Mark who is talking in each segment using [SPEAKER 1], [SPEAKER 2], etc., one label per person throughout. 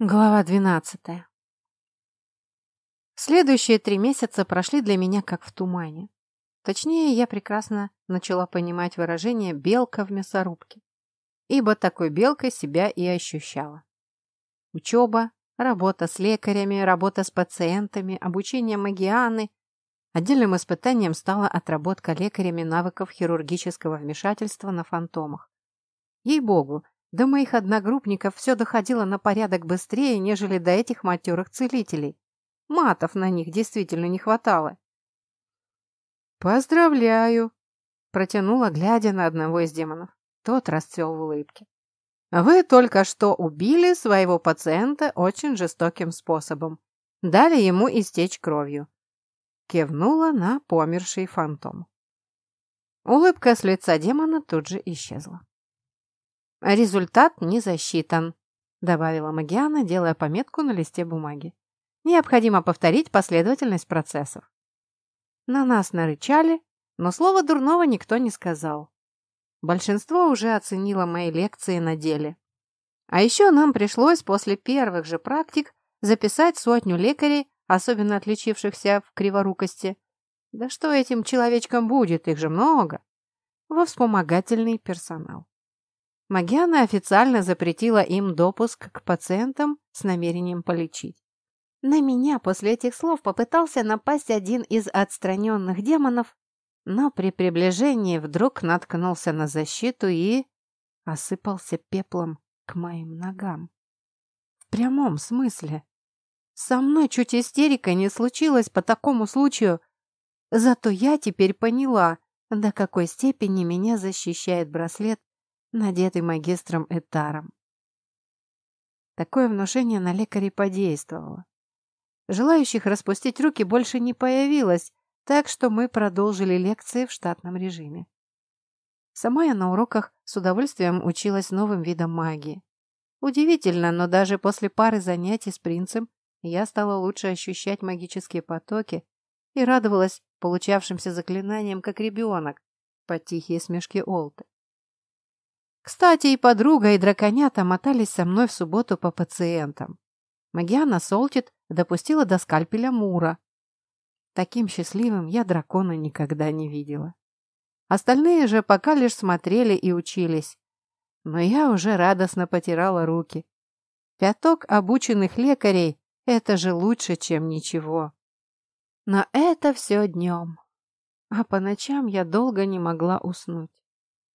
[SPEAKER 1] Глава двенадцатая. Следующие три месяца прошли для меня как в тумане. Точнее, я прекрасно начала понимать выражение «белка в мясорубке», ибо такой белкой себя и ощущала. Учеба, работа с лекарями, работа с пациентами, обучение магианы. Отдельным испытанием стала отработка лекарями навыков хирургического вмешательства на фантомах. Ей-богу, до моих одногруппников все доходило на порядок быстрее, нежели до этих матерых целителей. Матов на них действительно не хватало. «Поздравляю!» – протянула, глядя на одного из демонов. Тот расцвел в улыбке. «Вы только что убили своего пациента очень жестоким способом. Дали ему истечь кровью». Кивнула на померший фантом. Улыбка с лица демона тут же исчезла. «Результат не засчитан», – добавила Магиана, делая пометку на листе бумаги. «Необходимо повторить последовательность процессов». На нас нарычали, но слова дурного никто не сказал. Большинство уже оценило мои лекции на деле. А еще нам пришлось после первых же практик записать сотню лекарей, особенно отличившихся в криворукости. Да что этим человечкам будет, их же много. Во вспомогательный персонал. Магиана официально запретила им допуск к пациентам с намерением полечить. На меня после этих слов попытался напасть один из отстраненных демонов, но при приближении вдруг наткнулся на защиту и осыпался пеплом к моим ногам. В прямом смысле. Со мной чуть истерика не случилась по такому случаю, зато я теперь поняла, до какой степени меня защищает браслет надетый магистром Этаром. Такое внушение на лекарей подействовало. Желающих распустить руки больше не появилось, так что мы продолжили лекции в штатном режиме. Сама я на уроках с удовольствием училась новым видам магии. Удивительно, но даже после пары занятий с принцем я стала лучше ощущать магические потоки и радовалась получавшимся заклинаниям, как ребенок, под тихие смешки Олты. Кстати, и подруга, и драконята мотались со мной в субботу по пациентам. Магиана Солтит допустила до скальпеля Мура. Таким счастливым я дракона никогда не видела. Остальные же пока лишь смотрели и учились. Но я уже радостно потирала руки. Пяток обученных лекарей – это же лучше, чем ничего. Но это все днем. А по ночам я долго не могла уснуть.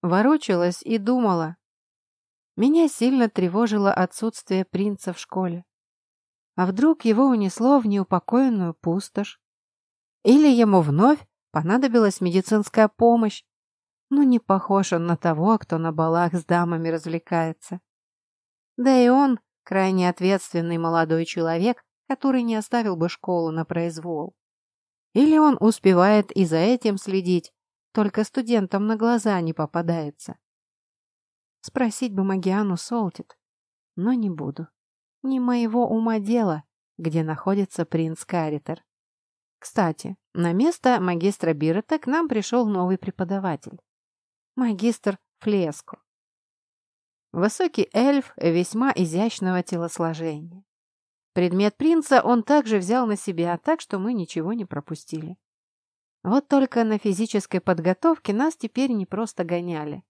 [SPEAKER 1] Ворочалась и думала. Меня сильно тревожило отсутствие принца в школе. А вдруг его унесло в неупокоенную пустошь? Или ему вновь понадобилась медицинская помощь? Ну, не похож он на того, кто на балах с дамами развлекается. Да и он крайне ответственный молодой человек, который не оставил бы школу на произвол. Или он успевает и за этим следить, только студентам на глаза не попадается. Спросить бы Магиану Солтит, но не буду. Не моего ума дело, где находится принц Каритер. Кстати, на место магистра Бирета к нам пришел новый преподаватель. Магистр Флеско. Высокий эльф весьма изящного телосложения. Предмет принца он также взял на себя, так что мы ничего не пропустили. Вот только на физической подготовке нас теперь не просто гоняли.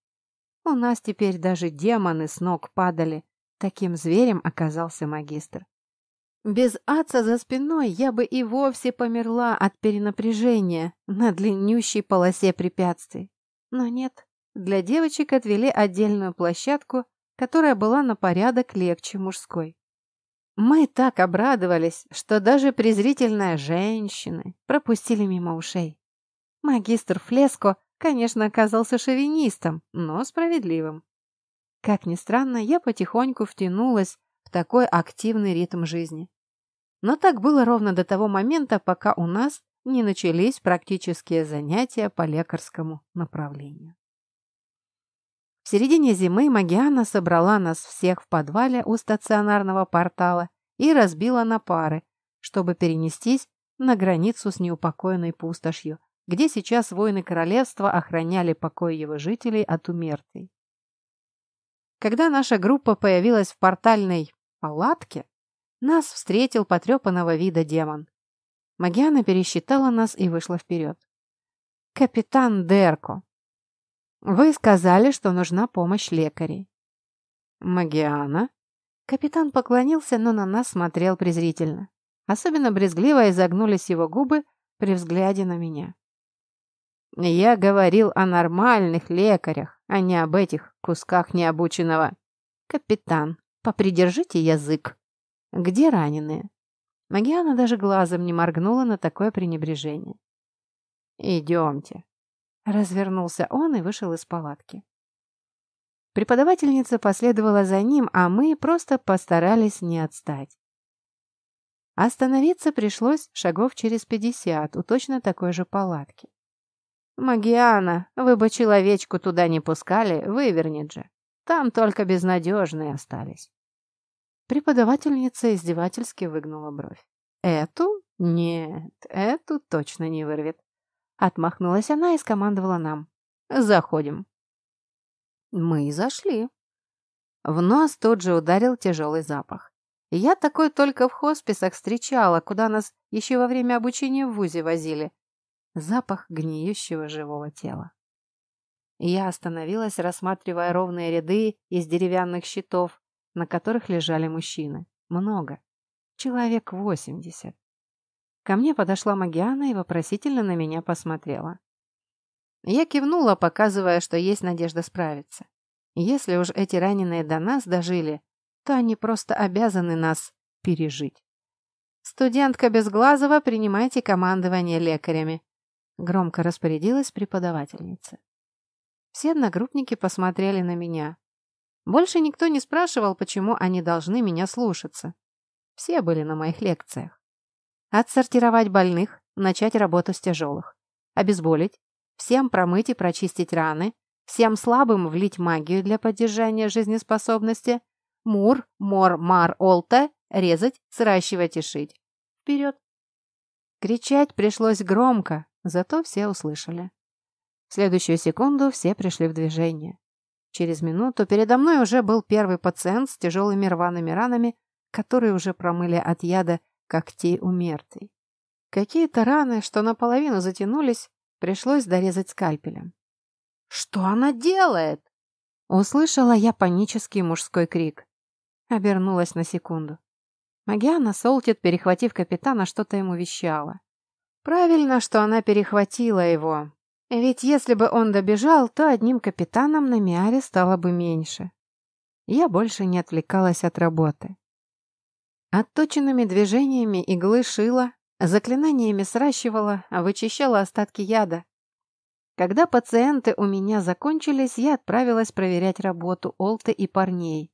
[SPEAKER 1] У нас теперь даже демоны с ног падали. Таким зверем оказался магистр. Без аца за спиной я бы и вовсе померла от перенапряжения на длиннющей полосе препятствий. Но нет, для девочек отвели отдельную площадку, которая была на порядок легче мужской. Мы так обрадовались, что даже презрительные женщины пропустили мимо ушей. Магистр Флеско, конечно, оказался шовинистом, но справедливым. Как ни странно, я потихоньку втянулась в такой активный ритм жизни. Но так было ровно до того момента, пока у нас не начались практические занятия по лекарскому направлению. В середине зимы Магиана собрала нас всех в подвале у стационарного портала и разбила на пары, чтобы перенестись на границу с неупокоенной пустошью, где сейчас воины королевства охраняли покой его жителей от умертвий. Когда наша группа появилась в портальной палатке, Нас встретил потрепанного вида демон. Магиана пересчитала нас и вышла вперед. «Капитан Дерко, вы сказали, что нужна помощь лекарей». «Магиана?» Капитан поклонился, но на нас смотрел презрительно. Особенно брезгливо изогнулись его губы при взгляде на меня. Я говорил о нормальных лекарях, а не об этих кусках необученного. Капитан, попридержите язык. Где раненые? Магиана даже глазом не моргнула на такое пренебрежение. «Идемте». Развернулся он и вышел из палатки. Преподавательница последовала за ним, а мы просто постарались не отстать. Остановиться пришлось шагов через пятьдесят у точно такой же палатки. «Магиана, вы бы человечку туда не пускали, вывернет же. Там только безнадежные остались». Преподавательница издевательски выгнула бровь. «Эту? Нет, эту точно не вырвет». Отмахнулась она и скомандовала нам. «Заходим». Мы и зашли. В нос тут же ударил тяжелый запах. Я такой только в хосписах встречала, куда нас еще во время обучения в ВУЗе возили запах гниющего живого тела. Я остановилась, рассматривая ровные ряды из деревянных щитов, на которых лежали мужчины. Много. Человек восемьдесят. Ко мне подошла Магиана и вопросительно на меня посмотрела. Я кивнула, показывая, что есть надежда справиться. Если уж эти раненые до нас дожили, то они просто обязаны нас пережить. «Студентка Безглазова, принимайте командование лекарями», Громко распорядилась преподавательница. Все одногруппники посмотрели на меня. Больше никто не спрашивал, почему они должны меня слушаться. Все были на моих лекциях. Отсортировать больных, начать работу с тяжелых. Обезболить, всем промыть и прочистить раны, всем слабым влить магию для поддержания жизнеспособности, мур, мор, мар, олта, резать, сращивать и шить. Вперед! Кричать пришлось громко, Зато все услышали. В следующую секунду все пришли в движение. Через минуту передо мной уже был первый пациент с тяжелыми рваными ранами, которые уже промыли от яда когтей у. Какие-то раны, что наполовину затянулись, пришлось дорезать скальпелем. «Что она делает?» Услышала я панический мужской крик. Обернулась на секунду. Магиана Солтит, перехватив капитана, что-то ему вещала. Правильно, что она перехватила его. Ведь если бы он добежал, то одним капитаном на Миаре стало бы меньше. Я больше не отвлекалась от работы. Отточенными движениями иглы шила, заклинаниями сращивала, вычищала остатки яда. Когда пациенты у меня закончились, я отправилась проверять работу Олты и парней.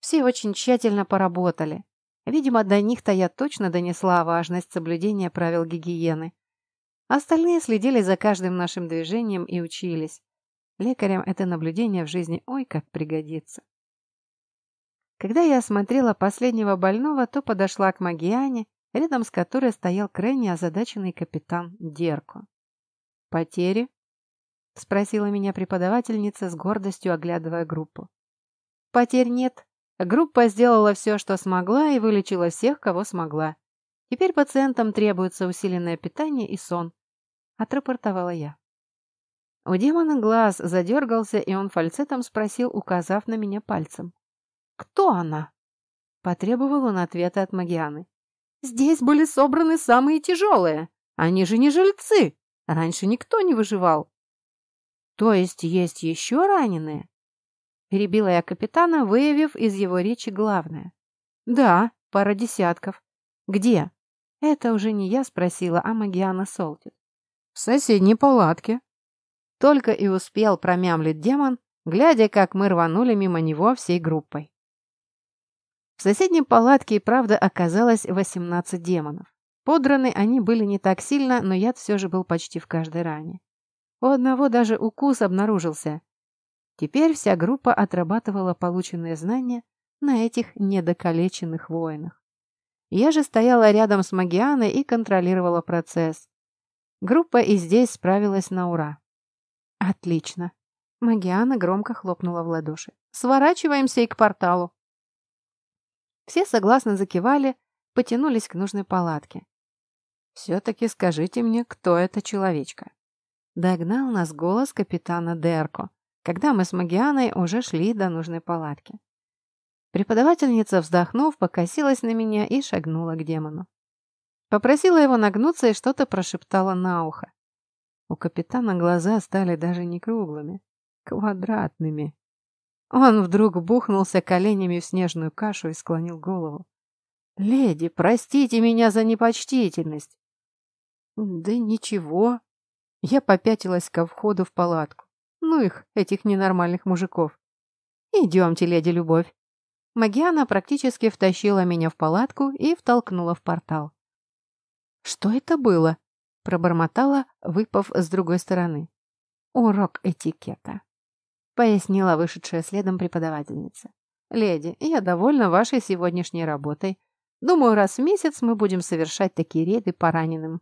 [SPEAKER 1] Все очень тщательно поработали. Видимо, до них-то я точно донесла важность соблюдения правил гигиены. Остальные следили за каждым нашим движением и учились. Лекарям это наблюдение в жизни ой как пригодится. Когда я осмотрела последнего больного, то подошла к Магиане, рядом с которой стоял крайне озадаченный капитан Дерко. «Потери?» — спросила меня преподавательница с гордостью, оглядывая группу. «Потерь нет», Группа сделала все, что смогла, и вылечила всех, кого смогла. Теперь пациентам требуется усиленное питание и сон. Отрапортовала я. У демона глаз задергался, и он фальцетом спросил, указав на меня пальцем. «Кто она?» Потребовал он ответа от Магианы. «Здесь были собраны самые тяжелые. Они же не жильцы. Раньше никто не выживал». «То есть есть еще раненые?» Перебила я капитана, выявив из его речи главное. «Да, пара десятков. Где?» Это уже не я спросила, а Магиана Солтит. «В соседней палатке». Только и успел промямлить демон, глядя, как мы рванули мимо него всей группой. В соседней палатке и правда оказалось 18 демонов. Подраны они были не так сильно, но яд все же был почти в каждой ране. У одного даже укус обнаружился, Теперь вся группа отрабатывала полученные знания на этих недокалеченных воинах. Я же стояла рядом с Магианой и контролировала процесс. Группа и здесь справилась на ура. Отлично. Магиана громко хлопнула в ладоши. Сворачиваемся и к порталу. Все согласно закивали, потянулись к нужной палатке. «Все-таки скажите мне, кто эта человечка?» Догнал нас голос капитана Дерко, когда мы с Магианой уже шли до нужной палатки. Преподавательница, вздохнув, покосилась на меня и шагнула к демону. Попросила его нагнуться и что-то прошептала на ухо. У капитана глаза стали даже не круглыми, квадратными. Он вдруг бухнулся коленями в снежную кашу и склонил голову. «Леди, простите меня за непочтительность!» «Да ничего!» Я попятилась ко входу в палатку. Ну их, этих ненормальных мужиков. «Идемте, леди Любовь!» Магиана практически втащила меня в палатку и втолкнула в портал. «Что это было?» — пробормотала, выпав с другой стороны. «Урок этикета», — пояснила вышедшая следом преподавательница. «Леди, я довольна вашей сегодняшней работой. Думаю, раз в месяц мы будем совершать такие рейды по раненым».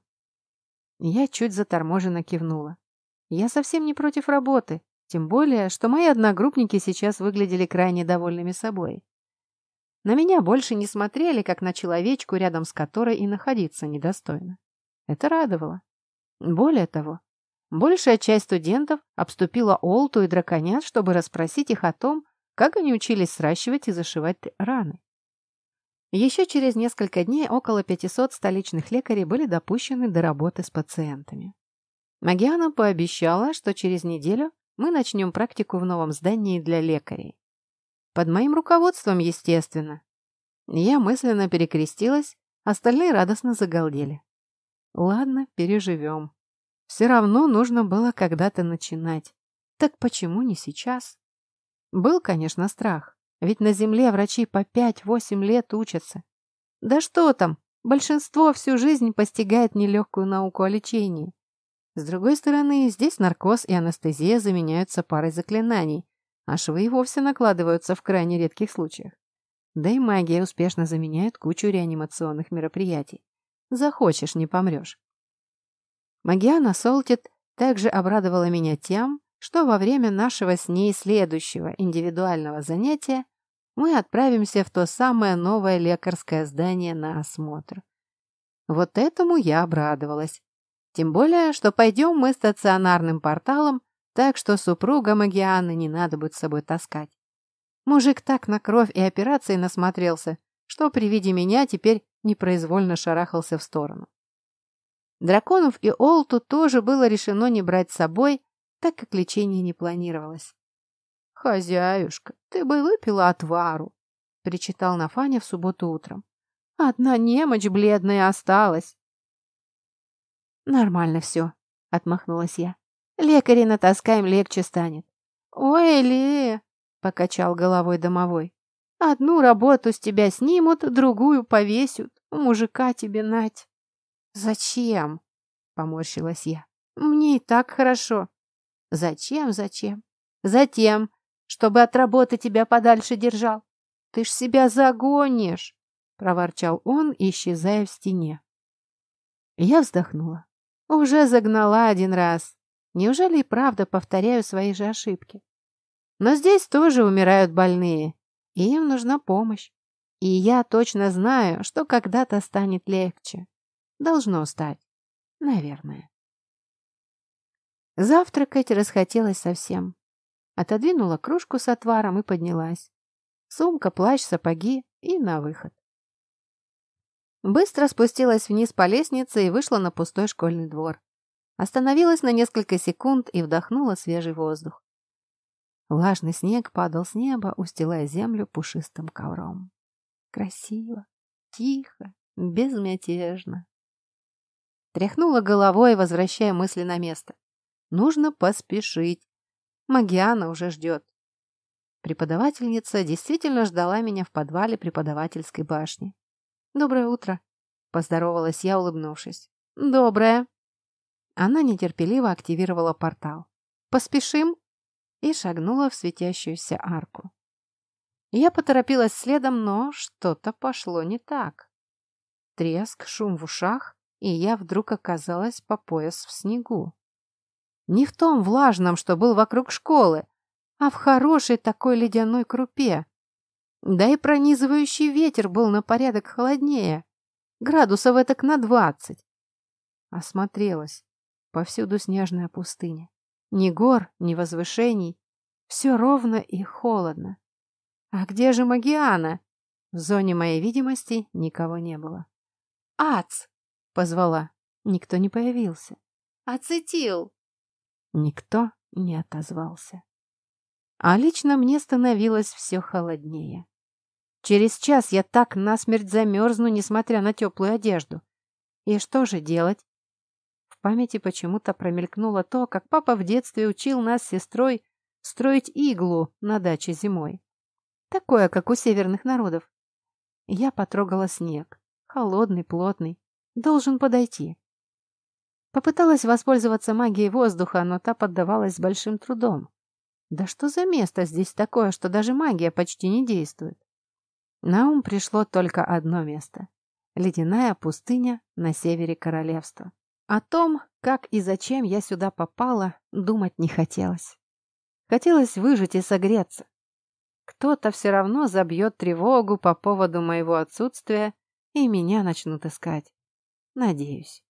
[SPEAKER 1] Я чуть заторможенно кивнула. Я совсем не против работы, тем более, что мои одногруппники сейчас выглядели крайне довольными собой. На меня больше не смотрели, как на человечку, рядом с которой и находиться недостойно. Это радовало. Более того, большая часть студентов обступила Олту и драконят, чтобы расспросить их о том, как они учились сращивать и зашивать раны. Еще через несколько дней около 500 столичных лекарей были допущены до работы с пациентами. Магиана пообещала, что через неделю мы начнем практику в новом здании для лекарей. Под моим руководством, естественно. Я мысленно перекрестилась, остальные радостно загалдели. Ладно, переживем. Все равно нужно было когда-то начинать. Так почему не сейчас? Был, конечно, страх. Ведь на земле врачи по 5-8 лет учатся. Да что там, большинство всю жизнь постигает нелегкую науку о лечении. С другой стороны, здесь наркоз и анестезия заменяются парой заклинаний, а швы и вовсе накладываются в крайне редких случаях. Да и магия успешно заменяет кучу реанимационных мероприятий. Захочешь, не помрешь. Магиана Солтит также обрадовала меня тем, что во время нашего с ней следующего индивидуального занятия мы отправимся в то самое новое лекарское здание на осмотр. Вот этому я обрадовалась. Тем более, что пойдем мы стационарным порталом, так что супруга Магианы не надо будет с собой таскать. Мужик так на кровь и операции насмотрелся, что при виде меня теперь непроизвольно шарахался в сторону. Драконов и Олту тоже было решено не брать с собой, так как лечение не планировалось. «Хозяюшка, ты бы выпила отвару», — причитал Нафаня в субботу утром. «Одна немочь бледная осталась». «Нормально все», — отмахнулась я. «Лекаря натаскаем, легче станет». «Ой, Ли!» — покачал головой домовой. Одну работу с тебя снимут, другую повесят. Мужика тебе нать. Зачем? Поморщилась я. Мне и так хорошо. Зачем, зачем? Затем, чтобы от работы тебя подальше держал. Ты ж себя загонишь, проворчал он, исчезая в стене. Я вздохнула. Уже загнала один раз. Неужели и правда повторяю свои же ошибки? Но здесь тоже умирают больные, и им нужна помощь. И я точно знаю, что когда-то станет легче. Должно стать. Наверное. Завтракать расхотелось совсем. Отодвинула кружку с отваром и поднялась. Сумка, плащ, сапоги и на выход. Быстро спустилась вниз по лестнице и вышла на пустой школьный двор. Остановилась на несколько секунд и вдохнула свежий воздух. Влажный снег падал с неба, устилая землю пушистым ковром. Красиво, тихо, безмятежно. Тряхнула головой, возвращая мысли на место. Нужно поспешить. Магиана уже ждет. Преподавательница действительно ждала меня в подвале преподавательской башни. «Доброе утро», — поздоровалась я, улыбнувшись. «Доброе». Она нетерпеливо активировала портал. «Поспешим?» и шагнула в светящуюся арку. Я поторопилась следом, но что-то пошло не так. Треск, шум в ушах, и я вдруг оказалась по пояс в снегу. Не в том влажном, что был вокруг школы, а в хорошей такой ледяной крупе. Да и пронизывающий ветер был на порядок холоднее, градусов этак на двадцать. Осмотрелась. Повсюду снежная пустыня. Ни гор, ни возвышений. Все ровно и холодно. А где же Магиана? В зоне моей видимости никого не было. «Ац!» — позвала. Никто не появился. «Ацетил!» Никто не отозвался. А лично мне становилось все холоднее. Через час я так насмерть замерзну, несмотря на теплую одежду. И что же делать? В памяти почему-то промелькнуло то, как папа в детстве учил нас с сестрой строить иглу на даче зимой. Такое, как у северных народов. Я потрогала снег. Холодный, плотный. Должен подойти. Попыталась воспользоваться магией воздуха, но та поддавалась с большим трудом. Да что за место здесь такое, что даже магия почти не действует? На ум пришло только одно место. Ледяная пустыня на севере королевства. О том, как и зачем я сюда попала, думать не хотелось. Хотелось выжить и согреться. Кто-то все равно забьет тревогу по поводу моего отсутствия, и меня начнут искать. Надеюсь.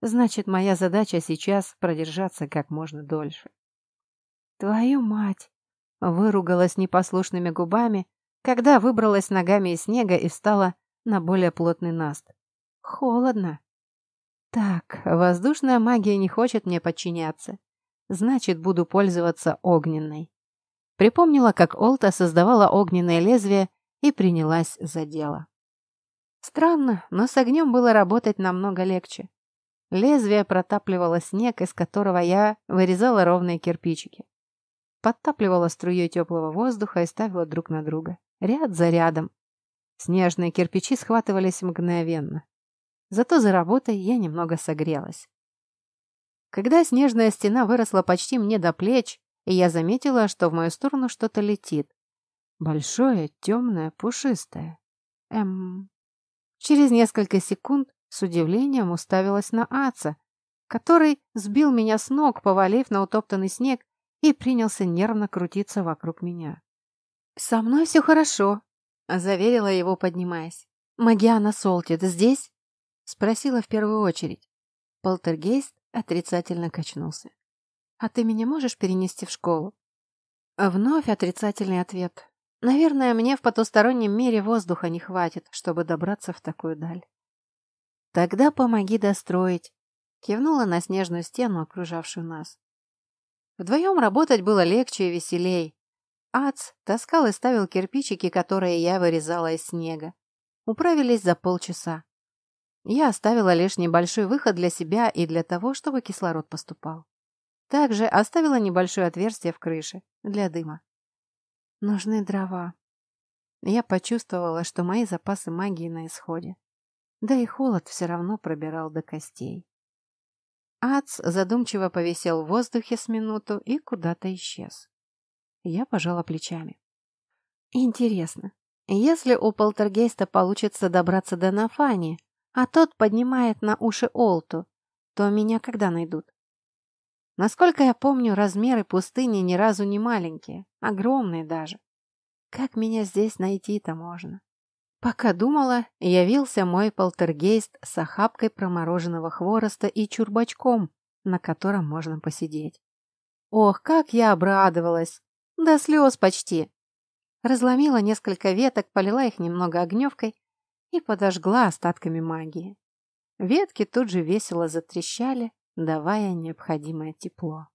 [SPEAKER 1] Значит, моя задача сейчас продержаться как можно дольше. «Твою мать!» — выругалась непослушными губами, когда выбралась ногами из снега и встала на более плотный наст. «Холодно!» «Так, воздушная магия не хочет мне подчиняться. Значит, буду пользоваться огненной». Припомнила, как Олта создавала огненное лезвие и принялась за дело. Странно, но с огнем было работать намного легче. Лезвие протапливало снег, из которого я вырезала ровные кирпичики подтапливала струей теплого воздуха и ставила друг на друга. Ряд за рядом. Снежные кирпичи схватывались мгновенно. Зато за работой я немного согрелась. Когда снежная стена выросла почти мне до плеч, и я заметила, что в мою сторону что-то летит. Большое, темное, пушистое. Эм... Через несколько секунд с удивлением уставилась на Аца, который сбил меня с ног, повалив на утоптанный снег и принялся нервно крутиться вокруг меня. «Со мной все хорошо», — заверила его, поднимаясь. «Магиана Солтит здесь?» — спросила в первую очередь. Полтергейст отрицательно качнулся. «А ты меня можешь перенести в школу?» Вновь отрицательный ответ. «Наверное, мне в потустороннем мире воздуха не хватит, чтобы добраться в такую даль». «Тогда помоги достроить», — кивнула на снежную стену, окружавшую нас. Вдвоем работать было легче и веселей. Ац таскал и ставил кирпичики, которые я вырезала из снега. Управились за полчаса. Я оставила лишь небольшой выход для себя и для того, чтобы кислород поступал. Также оставила небольшое отверстие в крыше для дыма. Нужны дрова. Я почувствовала, что мои запасы магии на исходе. Да и холод все равно пробирал до костей. Ац задумчиво повисел в воздухе с минуту и куда-то исчез. Я пожала плечами. Интересно, если у полтергейста получится добраться до Нафани, а тот поднимает на уши Олту, то меня когда найдут? Насколько я помню, размеры пустыни ни разу не маленькие, огромные даже. Как меня здесь найти-то можно? Пока думала, явился мой полтергейст с охапкой промороженного хвороста и чурбачком, на котором можно посидеть. Ох, как я обрадовалась! До слез почти! Разломила несколько веток, полила их немного огневкой и подожгла остатками магии. Ветки тут же весело затрещали, давая необходимое тепло.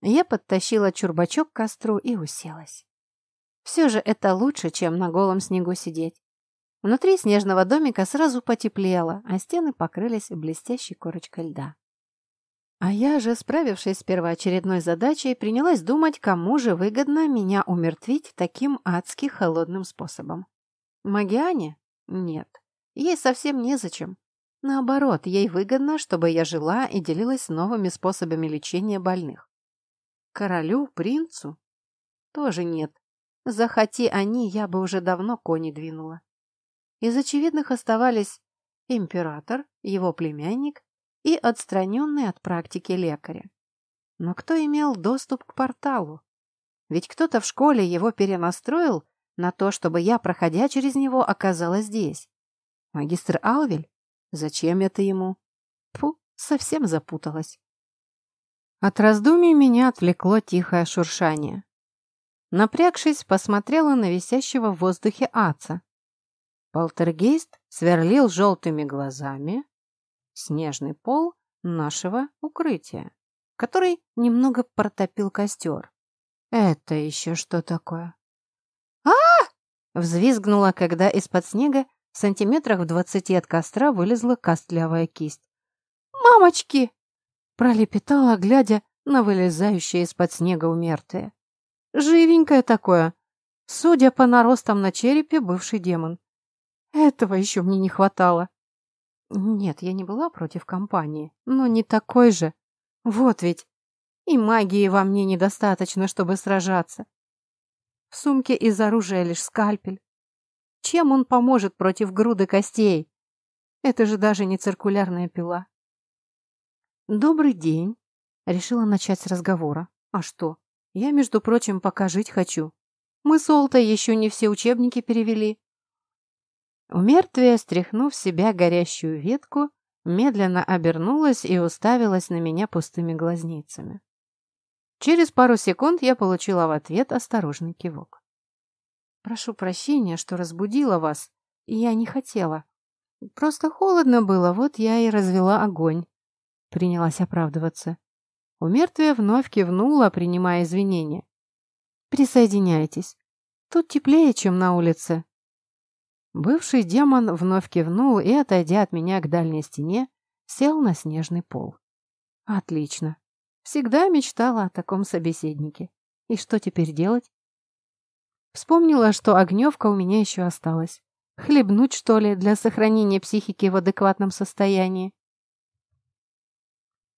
[SPEAKER 1] Я подтащила чурбачок к костру и уселась. Все же это лучше, чем на голом снегу сидеть. Внутри снежного домика сразу потеплело, а стены покрылись блестящей корочкой льда. А я же, справившись с первоочередной задачей, принялась думать, кому же выгодно меня умертвить таким адски холодным способом. Магиане? Нет. Ей совсем незачем. Наоборот, ей выгодно, чтобы я жила и делилась новыми способами лечения больных. Королю, принцу? Тоже нет. Захоти они, я бы уже давно кони двинула. Из очевидных оставались император, его племянник и отстраненный от практики лекаря. Но кто имел доступ к порталу? Ведь кто-то в школе его перенастроил на то, чтобы я, проходя через него, оказалась здесь. Магистр Алвель? Зачем это ему? Фу, совсем запуталась. От раздумий меня отвлекло тихое шуршание. Напрягшись, посмотрела на висящего в воздухе Аца. Полтергейст сверлил желтыми глазами снежный пол нашего укрытия, который немного протопил костер. Это еще что такое? а Взвизгнула, когда из-под снега в сантиметрах в двадцати от костра вылезла костлявая кисть. «Мамочки!» — пролепетала, глядя на вылезающее из-под снега умертвие. «Живенькое такое!» Судя по наростам на черепе, бывший демон. Этого еще мне не хватало. Нет, я не была против компании, но не такой же. Вот ведь. И магии во мне недостаточно, чтобы сражаться. В сумке из оружия лишь скальпель. Чем он поможет против груды костей? Это же даже не циркулярная пила. «Добрый день», — решила начать с разговора. «А что? Я, между прочим, пока жить хочу. Мы с Олтой еще не все учебники перевели. У мертвия, стряхнув себя горящую ветку, медленно обернулась и уставилась на меня пустыми глазницами. Через пару секунд я получила в ответ осторожный кивок. «Прошу прощения, что разбудила вас, я не хотела. Просто холодно было, вот я и развела огонь», — принялась оправдываться. У мертвия вновь кивнула, принимая извинения. «Присоединяйтесь. Тут теплее, чем на улице, Бывший демон вновь кивнул и, отойдя от меня к дальней стене, сел на снежный пол. Отлично. Всегда мечтала о таком собеседнике. И что теперь делать? Вспомнила, что огневка у меня еще осталась. Хлебнуть, что ли, для сохранения психики в адекватном состоянии?